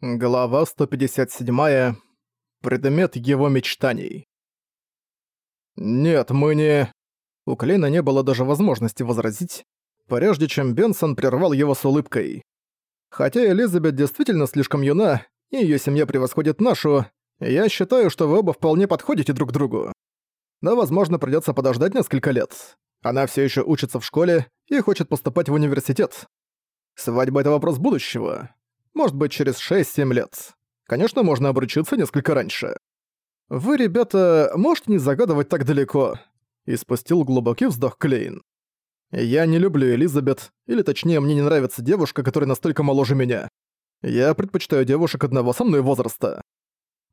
Глава 157. Предмет его мечтаний. «Нет, мы не...» У Клейна не было даже возможности возразить, прежде чем Бенсон прервал его с улыбкой. Хотя Элизабет действительно слишком юна, и её семья превосходит нашу, я считаю, что вы оба вполне подходите друг другу. Но, возможно, придётся подождать несколько лет. Она всё ещё учится в школе и хочет поступать в университет. Свадьба — это вопрос будущего. Может быть, через 6-7 лет. Конечно, можно обручиться несколько раньше. Вы, ребята, можете не загадывать так далеко. И спустил глубокий вздох Клейн. Я не люблю Элизабет, или точнее, мне не нравится девушка, которая настолько моложе меня. Я предпочитаю девушек одного со мной возраста.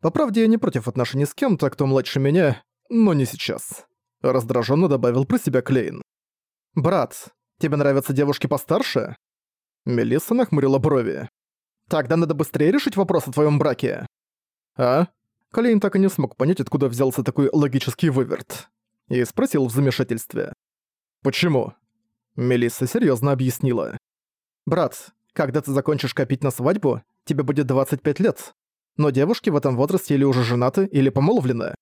По правде, я не против отношений с кем-то, кто младше меня, но не сейчас. Раздраженно добавил про себя Клейн. «Брат, тебе нравятся девушки постарше?» Мелисса нахмурила брови. Тогда надо быстрее решить вопрос о твоем браке. А? Колейн так и не смог понять, откуда взялся такой логический выверт. И спросил в замешательстве. Почему? Мелисса серьезно объяснила. Брат, когда ты закончишь копить на свадьбу, тебе будет 25 лет. Но девушки в этом возрасте или уже женаты, или помолвлены.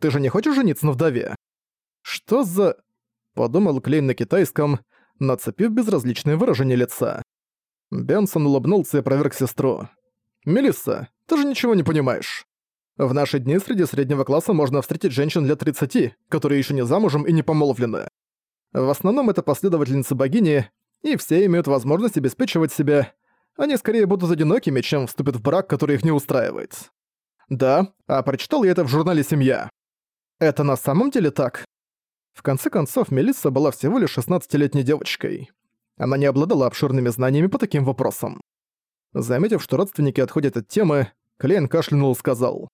Ты же не хочешь жениться на вдове? Что за... Подумал Клейн на китайском, нацепив безразличное выражение лица. Бенсон улыбнулся и проверк сестру. «Мелисса, ты же ничего не понимаешь. В наши дни среди среднего класса можно встретить женщин лет 30, которые еще не замужем и не помолвлены. В основном это последовательницы богини, и все имеют возможность обеспечивать себя. Они скорее будут одинокими, чем вступят в брак, который их не устраивает. Да, а прочитал я это в журнале «Семья». Это на самом деле так? В конце концов, Мелисса была всего лишь 16-летней девочкой. Она не обладала обширными знаниями по таким вопросам. Заметив, что родственники отходят от темы, Клейн кашлянул и сказал.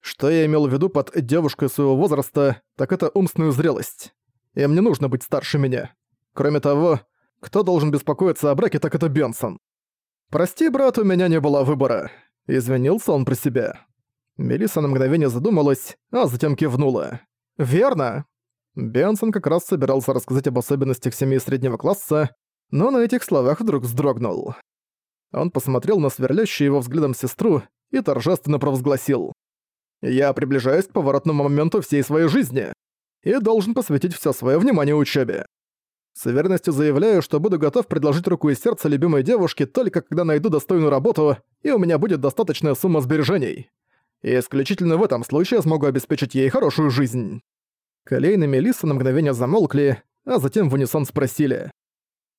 «Что я имел в виду под девушкой своего возраста, так это умственную зрелость. Им не нужно быть старше меня. Кроме того, кто должен беспокоиться о браке, так это Бенсон. Прости, брат, у меня не было выбора». Извинился он про себя. Мелисса на мгновение задумалась, а затем кивнула. «Верно!» Бенсон как раз собирался рассказать об особенностях семьи среднего класса, но на этих словах вдруг вздрогнул. Он посмотрел на сверлящую его взглядом сестру и торжественно провозгласил. «Я приближаюсь к поворотному моменту всей своей жизни и должен посвятить все свое внимание учебе. С уверенностью заявляю, что буду готов предложить руку и сердце любимой девушке только когда найду достойную работу, и у меня будет достаточная сумма сбережений. И исключительно в этом случае я смогу обеспечить ей хорошую жизнь». Колейн и Мелисса на мгновение замолкли, а затем в унисон спросили.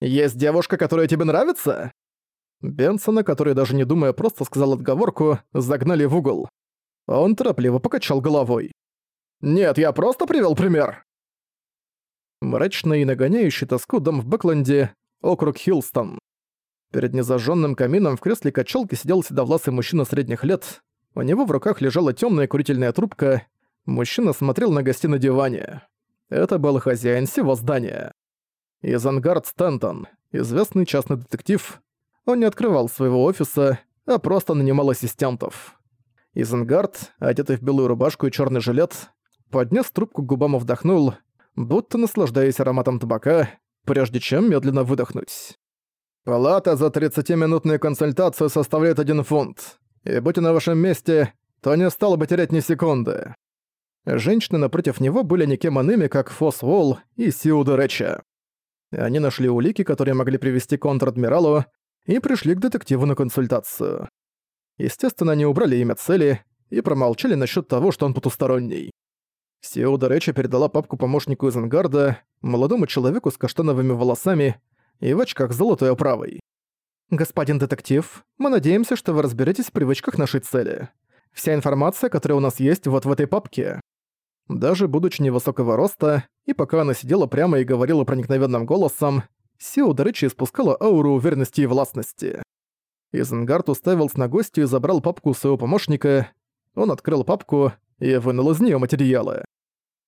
«Есть девушка, которая тебе нравится?» Бенсона, который даже не думая просто сказал отговорку, загнали в угол. Он торопливо покачал головой. «Нет, я просто привел пример!» Мрачный и нагоняющий тоску дом в Бэкленде, округ Хилстон. Перед незажженным камином в кресле качалки сидел седовласый мужчина средних лет. У него в руках лежала темная курительная трубка. Мужчина смотрел на гостей на диване. Это был хозяин всего здания. Изангард Стентон, известный частный детектив, он не открывал своего офиса, а просто нанимал ассистентов. Изенгард, одетый в белую рубашку и черный жилет, поднес трубку к губам и вдохнул, будто наслаждаясь ароматом табака, прежде чем медленно выдохнуть. «Палата за 30-минутную консультацию составляет один фунт, и будь на вашем месте, то не стал бы терять ни секунды». Женщины напротив него были никем иными, как Фос Уолл и Сиуда Реча. Они нашли улики, которые могли привести к контр-адмиралу, и пришли к детективу на консультацию. Естественно, они убрали имя цели и промолчали насчет того, что он потусторонний. Сеуда Речи передала папку помощнику из Ангарда, молодому человеку с каштановыми волосами и в очках золотой оправой. «Господин детектив, мы надеемся, что вы разберетесь в привычках нашей цели. Вся информация, которая у нас есть вот в этой папке. Даже будучи невысокого роста, и пока она сидела прямо и говорила проникновенным голосом, Сиуда Ричи испускала ауру уверенности и властности. Изенгард уставился на гостю и забрал папку своего помощника. Он открыл папку и вынул из нее материалы.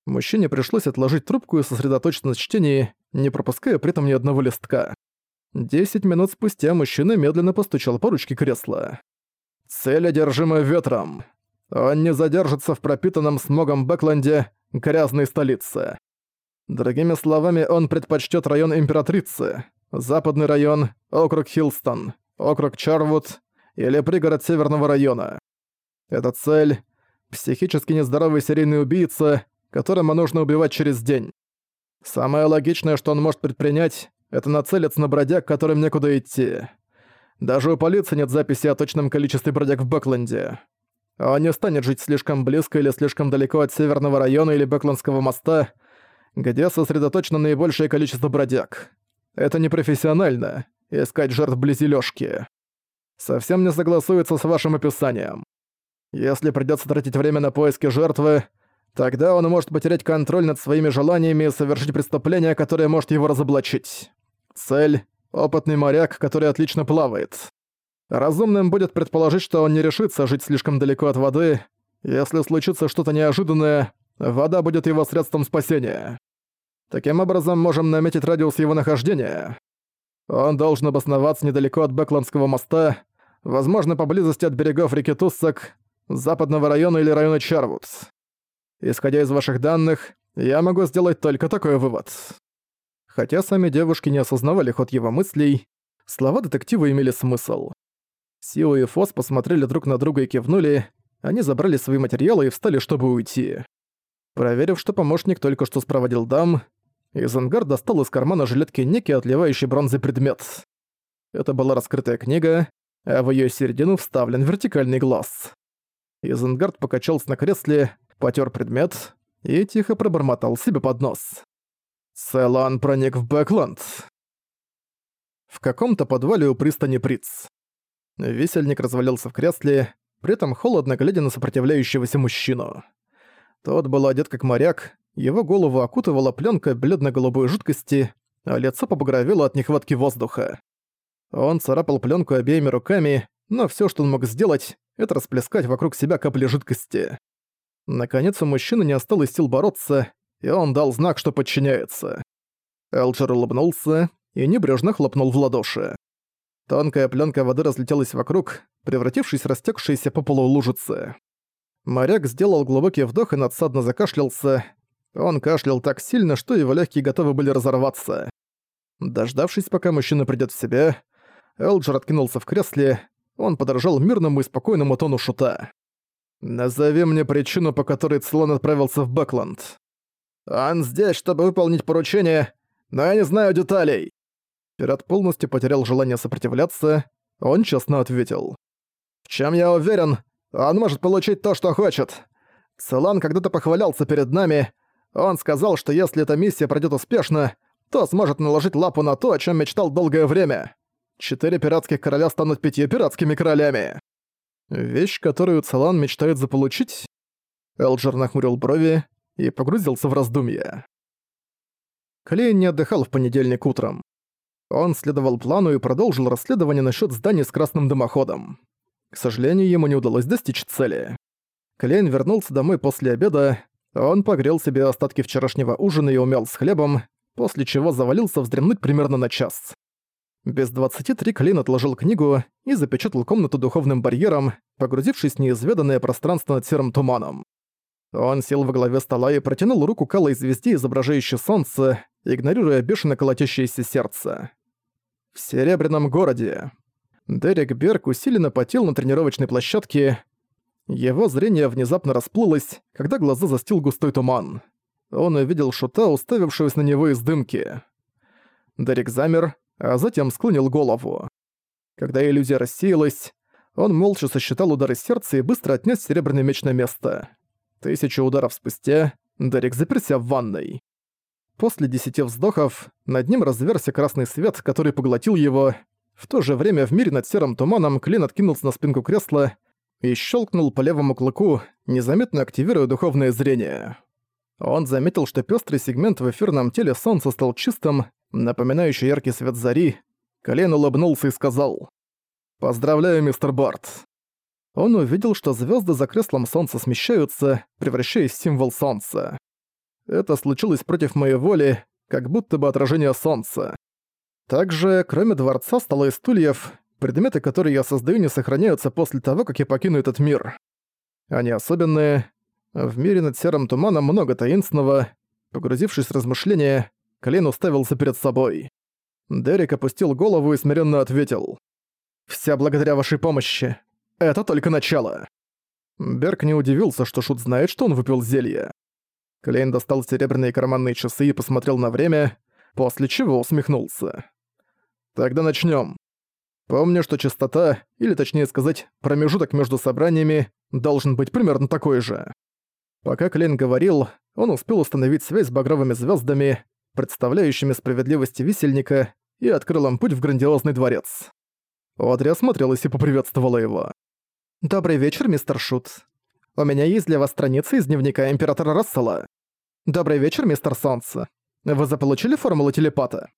Мужчине пришлось отложить трубку и сосредоточиться на чтении, не пропуская при этом ни одного листка. Десять минут спустя мужчина медленно постучал по ручке кресла. «Цель, одержимая ветром. Он не задержится в пропитанном смогом Бэкленде, грязной столице. Другими словами, он предпочтет район Императрицы, западный район, округ Хилстон, округ Чарвуд или пригород Северного района. Эта цель — психически нездоровый серийный убийца, которому нужно убивать через день. Самое логичное, что он может предпринять, это нацелиться на бродяг, которым некуда идти. Даже у полиции нет записи о точном количестве бродяг в Бэкленде. Он не станет жить слишком близко или слишком далеко от Северного района или Бэклендского моста, где сосредоточено наибольшее количество бродяг. Это непрофессионально — искать жертв вблизи Лёшки. Совсем не согласуется с вашим описанием. Если придётся тратить время на поиски жертвы, тогда он может потерять контроль над своими желаниями и совершить преступление, которое может его разоблачить. Цель — опытный моряк, который отлично плавает. Разумным будет предположить, что он не решится жить слишком далеко от воды. Если случится что-то неожиданное, вода будет его средством спасения. Таким образом, можем наметить радиус его нахождения. Он должен обосноваться недалеко от Бэкландского моста, возможно, поблизости от берегов реки Туссак, западного района или района Чарвудс. Исходя из ваших данных, я могу сделать только такой вывод. Хотя сами девушки не осознавали ход его мыслей, слова детектива имели смысл. Сио и Фос посмотрели друг на друга и кивнули, они забрали свои материалы и встали, чтобы уйти. Проверив, что помощник только что спроводил дам, Изангар достал из кармана жилетки некий отливающий бронзой предмет. Это была раскрытая книга, а в её середину вставлен вертикальный глаз. Изенгард покачался на кресле, потер предмет и тихо пробормотал себе под нос. Целан проник в Бэкленд. В каком-то подвале у пристани Приц. Весельник развалился в кресле, при этом холодно глядя на сопротивляющегося мужчину. Тот был одет как моряк, его голову окутывала пленка бледно-голубой жидкости, а лицо побагровело от нехватки воздуха. Он царапал пленку обеими руками, но все, что он мог сделать, это расплескать вокруг себя капли жидкости. Наконец у мужчины не осталось сил бороться, и он дал знак, что подчиняется. Элджер улыбнулся и небрежно хлопнул в ладоши. Тонкая пленка воды разлетелась вокруг, превратившись в растекшиеся по полу лужицы. Моряк сделал глубокий вдох и надсадно закашлялся. Он кашлял так сильно, что его легкие готовы были разорваться. Дождавшись, пока мужчина придёт в себя, Элджер откинулся в кресле, он подражал мирному и спокойному тону шута. «Назови мне причину, по которой Цилон отправился в Бэкленд. Он здесь, чтобы выполнить поручение, но я не знаю деталей. Пират полностью потерял желание сопротивляться, он честно ответил. «В чем я уверен, он может получить то, что хочет. Целан когда-то похвалялся перед нами. Он сказал, что если эта миссия пройдет успешно, то сможет наложить лапу на то, о чем мечтал долгое время. Четыре пиратских короля станут пятью пиратскими королями. Вещь, которую Целан мечтает заполучить? Элджер нахмурил брови и погрузился в раздумья. Клейн не отдыхал в понедельник утром. Он следовал плану и продолжил расследование насчет зданий с красным дымоходом. К сожалению, ему не удалось достичь цели. Клейн вернулся домой после обеда, он погрел себе остатки вчерашнего ужина и умял с хлебом, после чего завалился вздремнуть примерно на час. Без 23 Клейн отложил книгу и запечатал комнату духовным барьером, погрузившись в неизведанное пространство над серым туманом. Он сел во главе стола и протянул руку к алой звезде, изображающей солнце, игнорируя бешено колотящееся сердце. В Серебряном городе. Дерек Берг усиленно потел на тренировочной площадке. Его зрение внезапно расплылось, когда глаза застил густой туман. Он увидел шута, уставившегося на него из дымки. Дерек замер, а затем склонил голову. Когда иллюзия рассеялась, он молча сосчитал удары сердца и быстро отнес серебряный меч на место. Тысячу ударов спустя Дерек заперся в ванной. После десяти вздохов над ним разверся красный свет, который поглотил его. В то же время в мире над серым туманом Клин откинулся на спинку кресла и щелкнул по левому клыку, незаметно активируя духовное зрение. Он заметил, что пестрый сегмент в эфирном теле солнца стал чистым, напоминающий яркий свет зари. Колен улыбнулся и сказал «Поздравляю, мистер Барт». Он увидел, что звезды за креслом солнца смещаются, превращаясь в символ солнца. Это случилось против моей воли, как будто бы отражение солнца. Также, кроме дворца, стола и стульев, предметы, которые я создаю, не сохраняются после того, как я покину этот мир. Они особенные. В мире над серым туманом много таинственного. Погрузившись в размышления, Клейн уставился перед собой. Дерек опустил голову и смиренно ответил. Вся благодаря вашей помощи. Это только начало». Берг не удивился, что Шут знает, что он выпил зелье. Клейн достал серебряные карманные часы и посмотрел на время, после чего усмехнулся. «Тогда начнем. Помню, что частота, или точнее сказать, промежуток между собраниями, должен быть примерно такой же». Пока Клейн говорил, он успел установить связь с багровыми звездами, представляющими справедливости висельника, и открыл им путь в грандиозный дворец. Одри осмотрелась и поприветствовала его. «Добрый вечер, мистер Шут. У меня есть для вас страница из дневника Императора Рассела. Добрый вечер, мистер Солнце. Вы заполучили формулу телепата?»